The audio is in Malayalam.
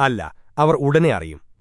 അല്ല അവർ ഉടനെ അറിയും.